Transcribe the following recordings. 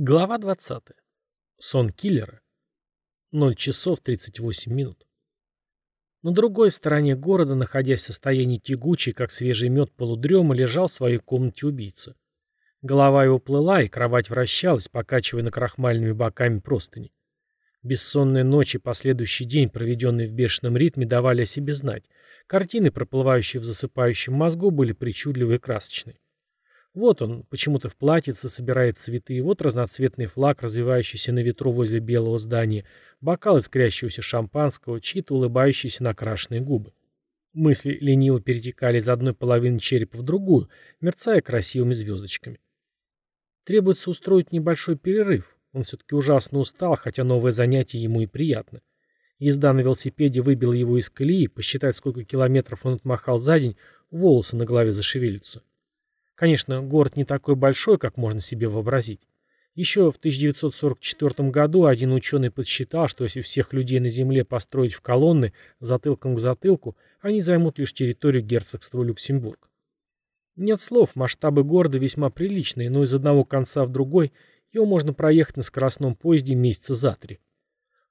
Глава 20. Сон киллера. 0 часов 38 минут. На другой стороне города, находясь в состоянии тягучей, как свежий мед полудрема, лежал в своей комнате убийца. Голова его плыла, и кровать вращалась, покачивая накрахмальными боками простыни. Бессонные ночи и последующий день, проведенный в бешеном ритме, давали о себе знать. Картины, проплывающие в засыпающем мозгу, были причудливы и красочны. Вот он, почему-то в платьице, собирает цветы, вот разноцветный флаг, развивающийся на ветру возле белого здания, бокал искрящегося шампанского, чьи-то улыбающиеся накрашенные губы. Мысли лениво перетекали из одной половины черепа в другую, мерцая красивыми звездочками. Требуется устроить небольшой перерыв. Он все-таки ужасно устал, хотя новое занятие ему и приятно. Езда на велосипеде выбила его из колеи, посчитать, сколько километров он отмахал за день, волосы на голове зашевелятся. Конечно, город не такой большой, как можно себе вообразить. Еще в 1944 году один ученый подсчитал, что если всех людей на Земле построить в колонны затылком к затылку, они займут лишь территорию герцогства Люксембург. Нет слов, масштабы города весьма приличные, но из одного конца в другой его можно проехать на скоростном поезде месяца за три.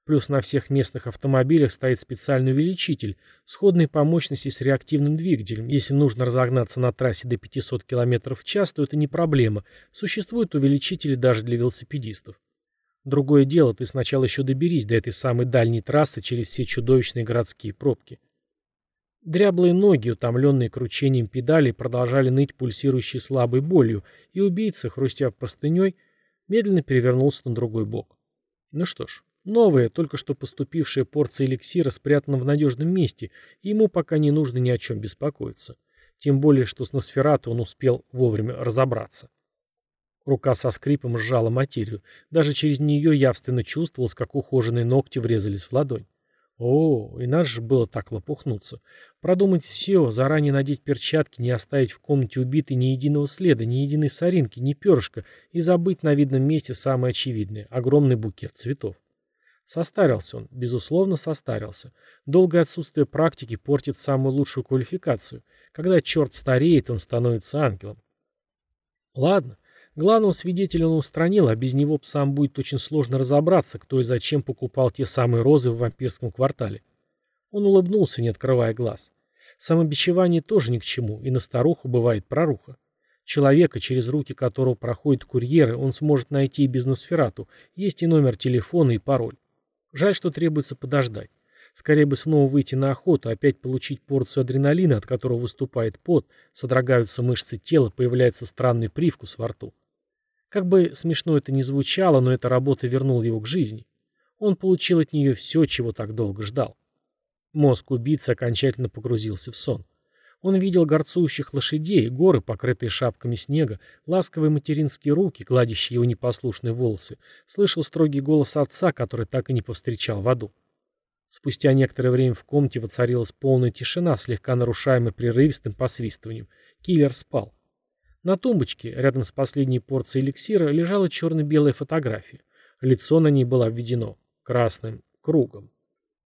Плюс на всех местных автомобилях стоит специальный увеличитель, сходный по мощности с реактивным двигателем. Если нужно разогнаться на трассе до 500 км в час, то это не проблема. Существуют увеличители даже для велосипедистов. Другое дело, ты сначала еще доберись до этой самой дальней трассы через все чудовищные городские пробки. Дряблые ноги, утомленные кручением педалей, продолжали ныть пульсирующей слабой болью, и убийца, хрустя простыней, медленно перевернулся на другой бок. Ну что ж, Новая, только что поступившая порция эликсира спрятана в надежном месте, и ему пока не нужно ни о чем беспокоиться. Тем более, что с Носферату он успел вовремя разобраться. Рука со скрипом сжала материю. Даже через нее явственно чувствовалось, как ухоженные ногти врезались в ладонь. О, и нас же было так лопухнуться. Продумать все, заранее надеть перчатки, не оставить в комнате убитой ни единого следа, ни единой соринки, ни перышка, и забыть на видном месте самое очевидное — огромный букет цветов. Состарился он, безусловно, состарился. Долгое отсутствие практики портит самую лучшую квалификацию. Когда черт стареет, он становится ангелом. Ладно, главного свидетеля он устранил, а без него псам будет очень сложно разобраться, кто и зачем покупал те самые розы в вампирском квартале. Он улыбнулся, не открывая глаз. Самобичевание тоже ни к чему, и на старуху бывает проруха. Человека, через руки которого проходят курьеры, он сможет найти и без Носферату, есть и номер телефона, и пароль. Жаль, что требуется подождать. Скорее бы снова выйти на охоту, опять получить порцию адреналина, от которого выступает пот, содрогаются мышцы тела, появляется странный привкус во рту. Как бы смешно это ни звучало, но эта работа вернула его к жизни. Он получил от нее все, чего так долго ждал. Мозг убийцы окончательно погрузился в сон. Он видел горцующих лошадей, горы, покрытые шапками снега, ласковые материнские руки, гладящие его непослушные волосы, слышал строгий голос отца, который так и не повстречал в аду. Спустя некоторое время в комнате воцарилась полная тишина, слегка нарушаемая прерывистым посвистыванием. Киллер спал. На тумбочке, рядом с последней порцией эликсира, лежала черно-белая фотография. Лицо на ней было обведено красным кругом.